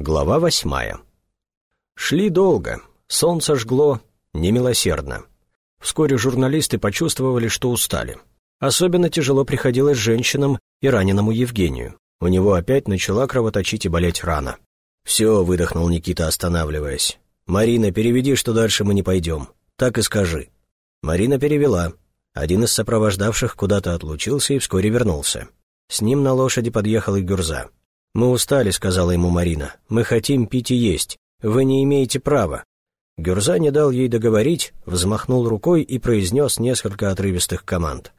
Глава восьмая. Шли долго, солнце жгло немилосердно. Вскоре журналисты почувствовали, что устали. Особенно тяжело приходилось женщинам и раненому Евгению. У него опять начала кровоточить и болеть рана. «Все», — выдохнул Никита, останавливаясь. «Марина, переведи, что дальше мы не пойдем. Так и скажи». Марина перевела. Один из сопровождавших куда-то отлучился и вскоре вернулся. С ним на лошади подъехал и Гюрза. «Мы устали», — сказала ему Марина. «Мы хотим пить и есть. Вы не имеете права». Гюрза не дал ей договорить, взмахнул рукой и произнес несколько отрывистых команд.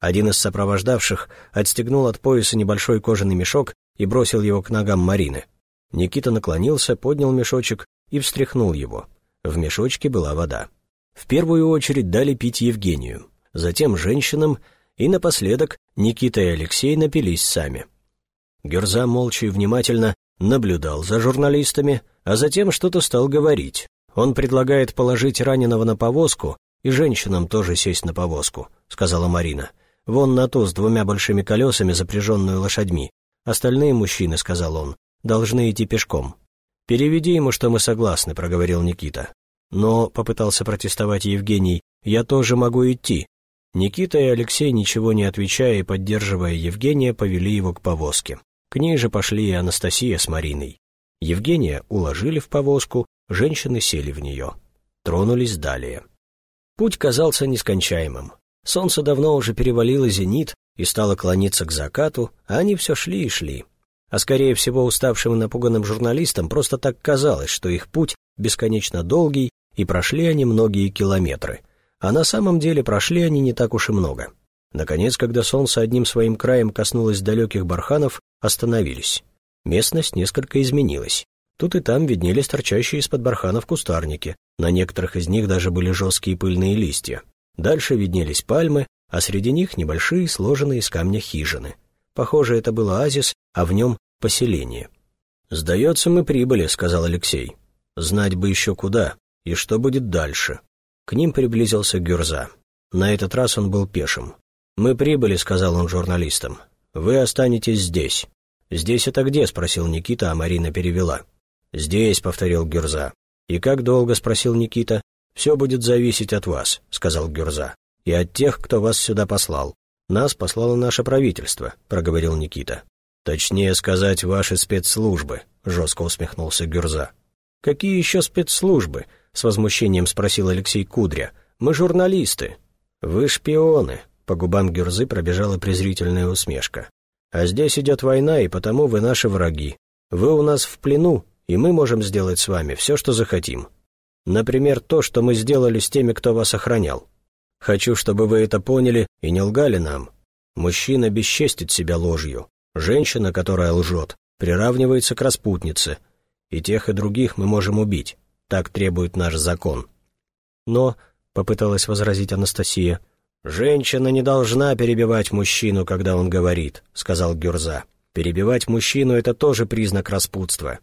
Один из сопровождавших отстегнул от пояса небольшой кожаный мешок и бросил его к ногам Марины. Никита наклонился, поднял мешочек и встряхнул его. В мешочке была вода. В первую очередь дали пить Евгению, затем женщинам, и напоследок Никита и Алексей напились сами. Герза молча и внимательно наблюдал за журналистами, а затем что-то стал говорить. Он предлагает положить раненого на повозку и женщинам тоже сесть на повозку, сказала Марина. Вон на ту с двумя большими колесами, запряженную лошадьми. Остальные мужчины, сказал он, должны идти пешком. «Переведи ему, что мы согласны», — проговорил Никита. «Но», — попытался протестовать Евгений, — «я тоже могу идти». Никита и Алексей, ничего не отвечая и поддерживая Евгения, повели его к повозке. К ней же пошли и Анастасия с Мариной. Евгения уложили в повозку, женщины сели в нее. Тронулись далее. Путь казался нескончаемым. Солнце давно уже перевалило зенит и стало клониться к закату, а они все шли и шли. А скорее всего уставшим и напуганным журналистам просто так казалось, что их путь бесконечно долгий, и прошли они многие километры. А на самом деле прошли они не так уж и много. Наконец, когда солнце одним своим краем коснулось далеких барханов, остановились. Местность несколько изменилась. Тут и там виднелись торчащие из-под барханов кустарники, на некоторых из них даже были жесткие пыльные листья. Дальше виднелись пальмы, а среди них небольшие сложенные из камня хижины. Похоже, это был оазис, а в нем поселение. «Сдается, мы прибыли», — сказал Алексей. «Знать бы еще куда, и что будет дальше». К ним приблизился Гюрза. На этот раз он был пешим. «Мы прибыли», — сказал он журналистам. «Вы останетесь здесь». «Здесь это где?» — спросил Никита, а Марина перевела. «Здесь», — повторил Гюрза. «И как долго?» — спросил Никита. «Все будет зависеть от вас», — сказал Гюрза. «И от тех, кто вас сюда послал. Нас послало наше правительство», — проговорил Никита. «Точнее сказать, ваши спецслужбы», — жестко усмехнулся Гюрза. «Какие еще спецслужбы?» — с возмущением спросил Алексей Кудря. «Мы журналисты». «Вы шпионы», по губам Гюрзы пробежала презрительная усмешка. «А здесь идет война, и потому вы наши враги. Вы у нас в плену, и мы можем сделать с вами все, что захотим. Например, то, что мы сделали с теми, кто вас охранял. Хочу, чтобы вы это поняли и не лгали нам. Мужчина бесчестит себя ложью. Женщина, которая лжет, приравнивается к распутнице. И тех, и других мы можем убить. Так требует наш закон». «Но», — попыталась возразить Анастасия, — «Женщина не должна перебивать мужчину, когда он говорит», — сказал Гюрза. «Перебивать мужчину — это тоже признак распутства.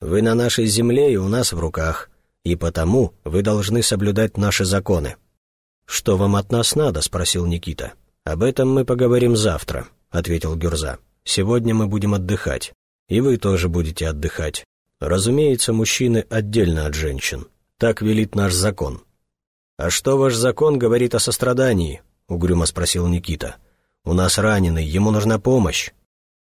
Вы на нашей земле и у нас в руках, и потому вы должны соблюдать наши законы». «Что вам от нас надо?» — спросил Никита. «Об этом мы поговорим завтра», — ответил Гюрза. «Сегодня мы будем отдыхать. И вы тоже будете отдыхать. Разумеется, мужчины отдельно от женщин. Так велит наш закон». «А что ваш закон говорит о сострадании?» — угрюмо спросил Никита. «У нас раненый, ему нужна помощь».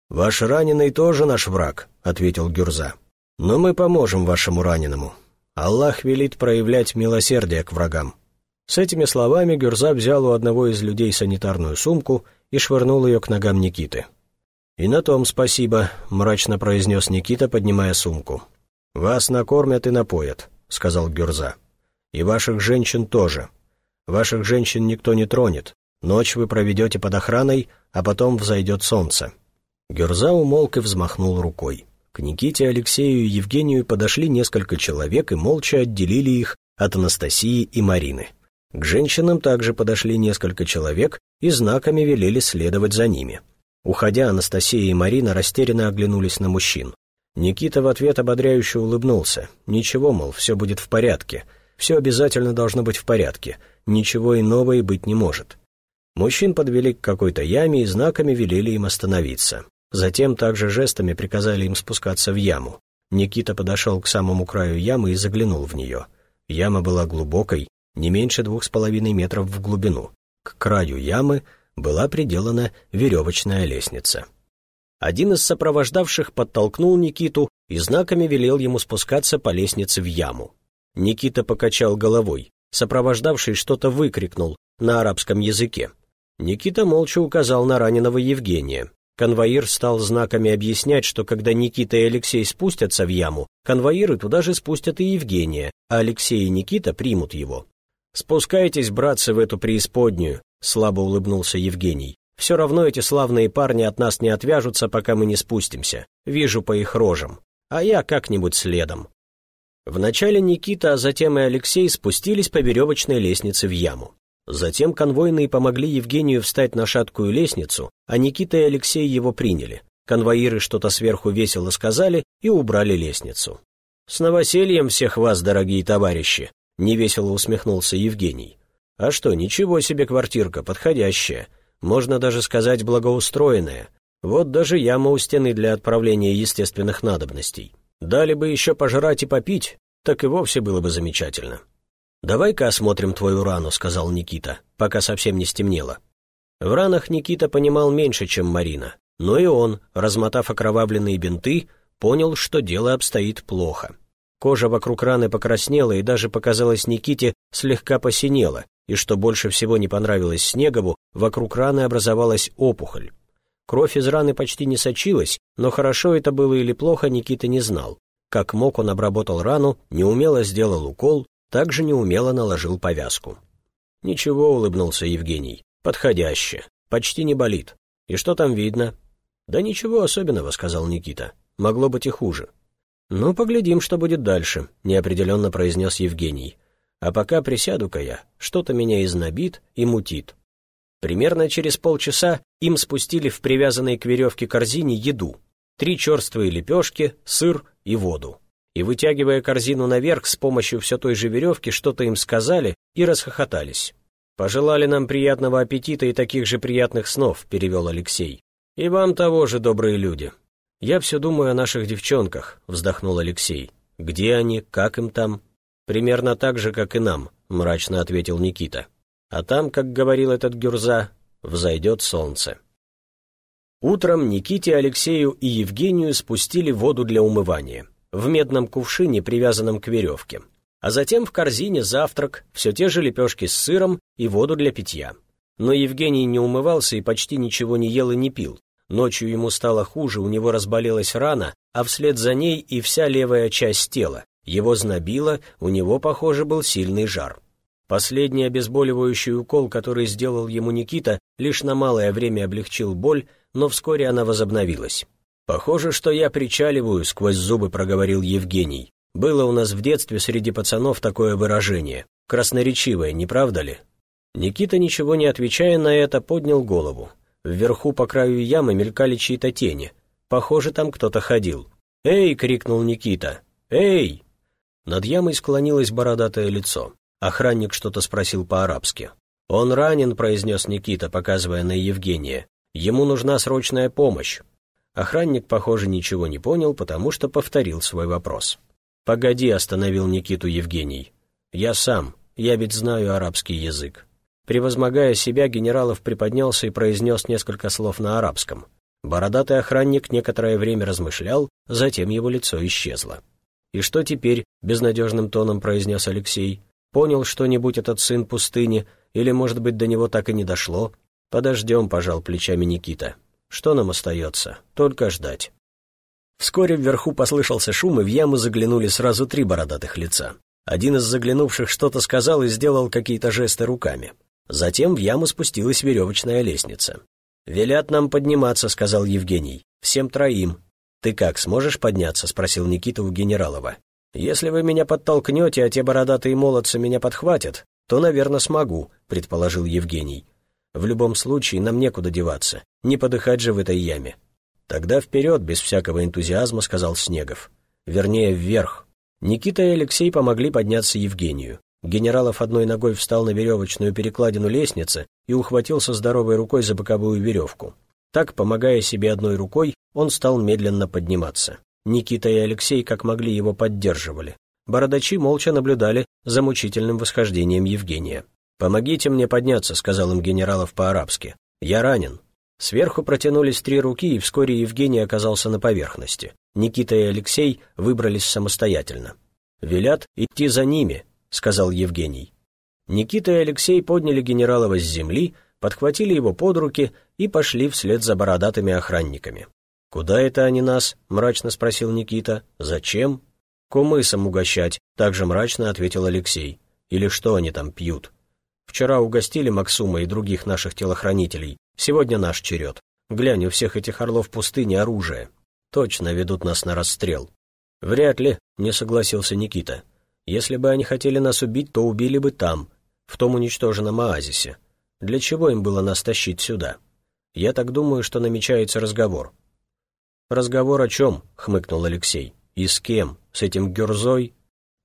«Ваш раненый тоже наш враг», — ответил Гюрза. «Но мы поможем вашему раненому. Аллах велит проявлять милосердие к врагам». С этими словами Гюрза взял у одного из людей санитарную сумку и швырнул ее к ногам Никиты. «И на том спасибо», — мрачно произнес Никита, поднимая сумку. «Вас накормят и напоят», — сказал Гюрза. И ваших женщин тоже. Ваших женщин никто не тронет. Ночь вы проведете под охраной, а потом взойдет солнце». Герза умолк и взмахнул рукой. К Никите, Алексею и Евгению подошли несколько человек и молча отделили их от Анастасии и Марины. К женщинам также подошли несколько человек и знаками велели следовать за ними. Уходя, Анастасия и Марина растерянно оглянулись на мужчин. Никита в ответ ободряюще улыбнулся. «Ничего, мол, все будет в порядке», все обязательно должно быть в порядке, ничего иного и быть не может. Мужчин подвели к какой-то яме и знаками велели им остановиться. Затем также жестами приказали им спускаться в яму. Никита подошел к самому краю ямы и заглянул в нее. Яма была глубокой, не меньше двух с половиной метров в глубину. К краю ямы была приделана веревочная лестница. Один из сопровождавших подтолкнул Никиту и знаками велел ему спускаться по лестнице в яму. Никита покачал головой. Сопровождавший что-то выкрикнул на арабском языке. Никита молча указал на раненого Евгения. Конвоир стал знаками объяснять, что когда Никита и Алексей спустятся в яму, конвоиры туда же спустят и Евгения, а Алексей и Никита примут его. «Спускайтесь, братцы, в эту преисподнюю», — слабо улыбнулся Евгений. «Все равно эти славные парни от нас не отвяжутся, пока мы не спустимся. Вижу по их рожам. А я как-нибудь следом». Вначале Никита, а затем и Алексей спустились по веревочной лестнице в яму. Затем конвойные помогли Евгению встать на шаткую лестницу, а Никита и Алексей его приняли. Конвоиры что-то сверху весело сказали и убрали лестницу. «С новосельем всех вас, дорогие товарищи!» — невесело усмехнулся Евгений. «А что, ничего себе квартирка, подходящая. Можно даже сказать благоустроенная. Вот даже яма у стены для отправления естественных надобностей. Дали бы еще пожрать и попить, так и вовсе было бы замечательно». «Давай-ка осмотрим твою рану», — сказал Никита, пока совсем не стемнело. В ранах Никита понимал меньше, чем Марина, но и он, размотав окровавленные бинты, понял, что дело обстоит плохо. Кожа вокруг раны покраснела и даже показалось Никите слегка посинела, и что больше всего не понравилось Снегову, вокруг раны образовалась опухоль. Кровь из раны почти не сочилась, но хорошо это было или плохо Никита не знал. Как мог, он обработал рану, неумело сделал укол, также неумело наложил повязку. «Ничего», — улыбнулся Евгений, — «подходяще, почти не болит. И что там видно?» «Да ничего особенного», — сказал Никита. «Могло быть и хуже». «Ну, поглядим, что будет дальше», — неопределенно произнес Евгений. «А пока присяду-ка я, что-то меня изнобит и мутит». Примерно через полчаса им спустили в привязанной к веревке корзине еду. Три черствые лепешки, сыр и воду и, вытягивая корзину наверх с помощью все той же веревки, что-то им сказали и расхохотались. «Пожелали нам приятного аппетита и таких же приятных снов», — перевел Алексей. «И вам того же, добрые люди». «Я все думаю о наших девчонках», — вздохнул Алексей. «Где они, как им там?» «Примерно так же, как и нам», — мрачно ответил Никита. «А там, как говорил этот Гюрза, взойдет солнце». Утром Никите, Алексею и Евгению спустили воду для умывания в медном кувшине, привязанном к веревке. А затем в корзине завтрак, все те же лепешки с сыром и воду для питья. Но Евгений не умывался и почти ничего не ел и не пил. Ночью ему стало хуже, у него разболелась рана, а вслед за ней и вся левая часть тела. Его знобило, у него, похоже, был сильный жар. Последний обезболивающий укол, который сделал ему Никита, лишь на малое время облегчил боль, но вскоре она возобновилась. «Похоже, что я причаливаю», — сквозь зубы проговорил Евгений. «Было у нас в детстве среди пацанов такое выражение. Красноречивое, не правда ли?» Никита, ничего не отвечая на это, поднял голову. Вверху по краю ямы мелькали чьи-то тени. Похоже, там кто-то ходил. «Эй!» — крикнул Никита. «Эй!» Над ямой склонилось бородатое лицо. Охранник что-то спросил по-арабски. «Он ранен», — произнес Никита, показывая на Евгения. «Ему нужна срочная помощь». Охранник, похоже, ничего не понял, потому что повторил свой вопрос. «Погоди», — остановил Никиту Евгений. «Я сам, я ведь знаю арабский язык». Превозмогая себя, Генералов приподнялся и произнес несколько слов на арабском. Бородатый охранник некоторое время размышлял, затем его лицо исчезло. «И что теперь?» — безнадежным тоном произнес Алексей. «Понял что-нибудь этот сын пустыни, или, может быть, до него так и не дошло?» «Подождем», — пожал плечами Никита. Что нам остается? Только ждать. Вскоре вверху послышался шум, и в яму заглянули сразу три бородатых лица. Один из заглянувших что-то сказал и сделал какие-то жесты руками. Затем в яму спустилась веревочная лестница. «Велят нам подниматься», — сказал Евгений. «Всем троим». «Ты как, сможешь подняться?» — спросил Никита у Генералова. «Если вы меня подтолкнете, а те бородатые молодцы меня подхватят, то, наверное, смогу», — предположил Евгений. В любом случае, нам некуда деваться, не подыхать же в этой яме. Тогда вперед, без всякого энтузиазма, сказал Снегов. Вернее, вверх. Никита и Алексей помогли подняться Евгению. Генералов одной ногой встал на веревочную перекладину лестницы и ухватился здоровой рукой за боковую веревку. Так, помогая себе одной рукой, он стал медленно подниматься. Никита и Алексей как могли его поддерживали. Бородачи молча наблюдали за мучительным восхождением Евгения. «Помогите мне подняться», — сказал им генералов по-арабски. «Я ранен». Сверху протянулись три руки, и вскоре Евгений оказался на поверхности. Никита и Алексей выбрались самостоятельно. «Велят идти за ними», — сказал Евгений. Никита и Алексей подняли Генералова с земли, подхватили его под руки и пошли вслед за бородатыми охранниками. «Куда это они нас?» — мрачно спросил Никита. «Зачем?» «Кумысом угощать», — также мрачно ответил Алексей. «Или что они там пьют?» «Вчера угостили Максума и других наших телохранителей. Сегодня наш черед. Глянь, у всех этих орлов пустыни оружие. Точно ведут нас на расстрел». «Вряд ли», — не согласился Никита. «Если бы они хотели нас убить, то убили бы там, в том уничтоженном оазисе. Для чего им было нас тащить сюда? Я так думаю, что намечается разговор». «Разговор о чем?» — хмыкнул Алексей. «И с кем? С этим Гюрзой?»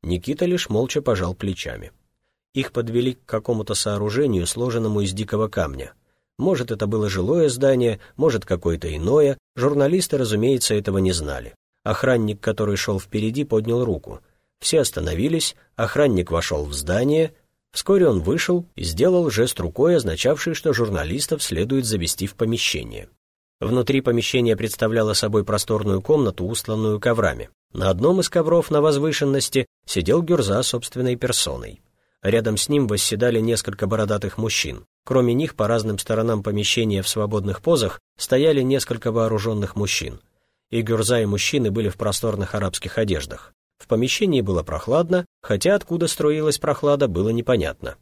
Никита лишь молча пожал плечами. Их подвели к какому-то сооружению, сложенному из дикого камня. Может, это было жилое здание, может, какое-то иное. Журналисты, разумеется, этого не знали. Охранник, который шел впереди, поднял руку. Все остановились, охранник вошел в здание. Вскоре он вышел и сделал жест рукой, означавший, что журналистов следует завести в помещение. Внутри помещение представляло собой просторную комнату, устланную коврами. На одном из ковров на возвышенности сидел Гюрза собственной персоной. Рядом с ним восседали несколько бородатых мужчин. Кроме них, по разным сторонам помещения в свободных позах стояли несколько вооруженных мужчин. И Гюрза и мужчины были в просторных арабских одеждах. В помещении было прохладно, хотя откуда струилась прохлада, было непонятно.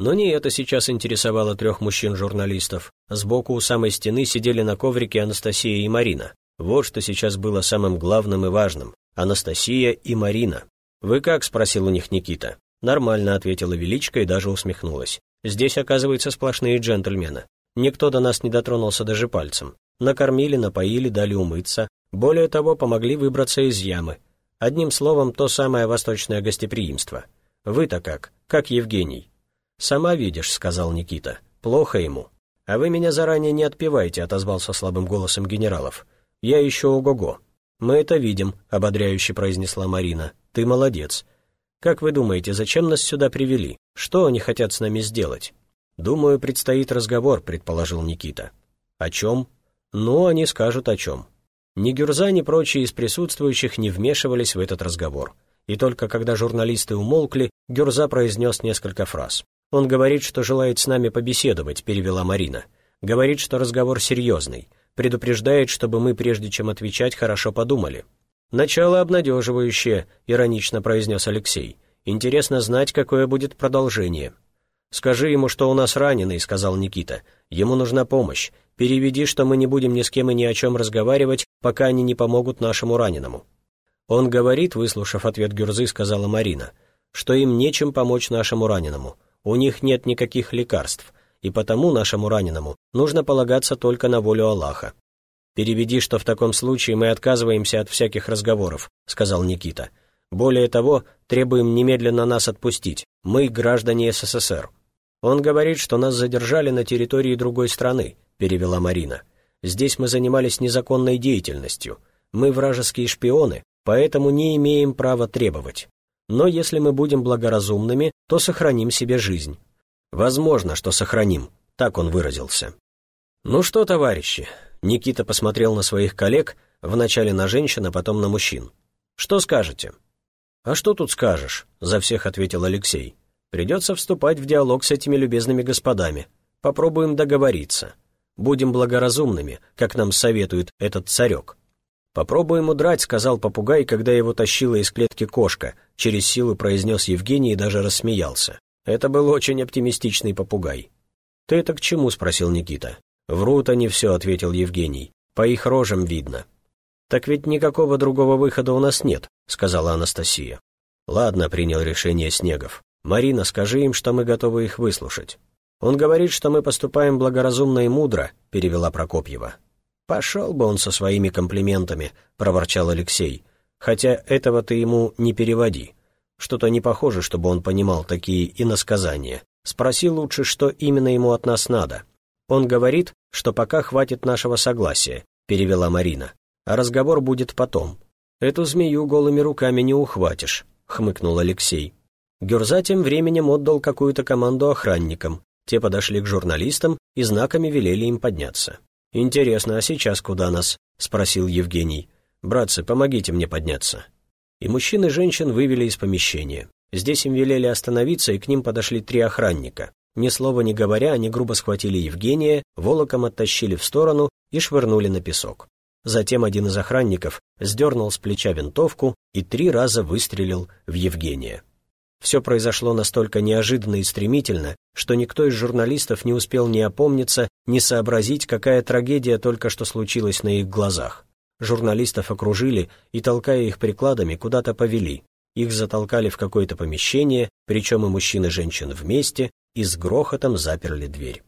Но не это сейчас интересовало трех мужчин-журналистов. Сбоку у самой стены сидели на коврике Анастасия и Марина. Вот что сейчас было самым главным и важным. Анастасия и Марина. «Вы как?» — спросил у них Никита. «Нормально», — ответила Величка и даже усмехнулась. «Здесь, оказывается, сплошные джентльмены. Никто до нас не дотронулся даже пальцем. Накормили, напоили, дали умыться. Более того, помогли выбраться из ямы. Одним словом, то самое восточное гостеприимство. Вы-то как? Как Евгений?» «Сама видишь», — сказал Никита. «Плохо ему». «А вы меня заранее не отпевайте», — отозвался слабым голосом генералов. «Я еще ого-го». «Мы это видим», — ободряюще произнесла Марина. «Ты молодец. Как вы думаете, зачем нас сюда привели? Что они хотят с нами сделать?» «Думаю, предстоит разговор», — предположил Никита. «О чем?» «Ну, они скажут о чем». Ни Гюрза, ни прочие из присутствующих не вмешивались в этот разговор. И только когда журналисты умолкли, Гюрза произнес несколько фраз. «Он говорит, что желает с нами побеседовать», — перевела Марина. «Говорит, что разговор серьезный. Предупреждает, чтобы мы, прежде чем отвечать, хорошо подумали». «Начало обнадеживающее», — иронично произнес Алексей. «Интересно знать, какое будет продолжение». «Скажи ему, что у нас раненый», — сказал Никита. «Ему нужна помощь. Переведи, что мы не будем ни с кем и ни о чем разговаривать, пока они не помогут нашему раненому». «Он говорит», — выслушав ответ Гюрзы, сказала Марина, «что им нечем помочь нашему раненому. У них нет никаких лекарств, и потому нашему раненому нужно полагаться только на волю Аллаха. «Переведи, что в таком случае мы отказываемся от всяких разговоров», — сказал Никита. «Более того, требуем немедленно нас отпустить. Мы граждане СССР». «Он говорит, что нас задержали на территории другой страны», — перевела Марина. «Здесь мы занимались незаконной деятельностью. Мы вражеские шпионы, поэтому не имеем права требовать. Но если мы будем благоразумными, то сохраним себе жизнь. Возможно, что сохраним, так он выразился. Ну что, товарищи, Никита посмотрел на своих коллег, вначале на женщин, а потом на мужчин. Что скажете? А что тут скажешь, за всех ответил Алексей. Придется вступать в диалог с этими любезными господами. Попробуем договориться. Будем благоразумными, как нам советует этот царек. «Попробуем удрать», — сказал попугай, когда его тащила из клетки кошка. Через силу произнес Евгений и даже рассмеялся. Это был очень оптимистичный попугай. «Ты это к чему?» — спросил Никита. «Врут они все», — ответил Евгений. «По их рожам видно». «Так ведь никакого другого выхода у нас нет», — сказала Анастасия. «Ладно», — принял решение Снегов. «Марина, скажи им, что мы готовы их выслушать». «Он говорит, что мы поступаем благоразумно и мудро», — перевела Прокопьева. «Пошел бы он со своими комплиментами», — проворчал Алексей. «Хотя этого ты ему не переводи. Что-то не похоже, чтобы он понимал такие иносказания. Спроси лучше, что именно ему от нас надо». «Он говорит, что пока хватит нашего согласия», — перевела Марина. «А разговор будет потом. «Эту змею голыми руками не ухватишь», — хмыкнул Алексей. Гюрза тем временем отдал какую-то команду охранникам. Те подошли к журналистам и знаками велели им подняться. «Интересно, а сейчас куда нас?» — спросил Евгений. «Братцы, помогите мне подняться». И мужчин и женщин вывели из помещения. Здесь им велели остановиться, и к ним подошли три охранника. Ни слова не говоря, они грубо схватили Евгения, волоком оттащили в сторону и швырнули на песок. Затем один из охранников сдернул с плеча винтовку и три раза выстрелил в Евгения. Все произошло настолько неожиданно и стремительно, что никто из журналистов не успел ни опомниться, ни сообразить, какая трагедия только что случилась на их глазах. Журналистов окружили и, толкая их прикладами, куда-то повели. Их затолкали в какое-то помещение, причем и мужчин и женщин вместе, и с грохотом заперли дверь.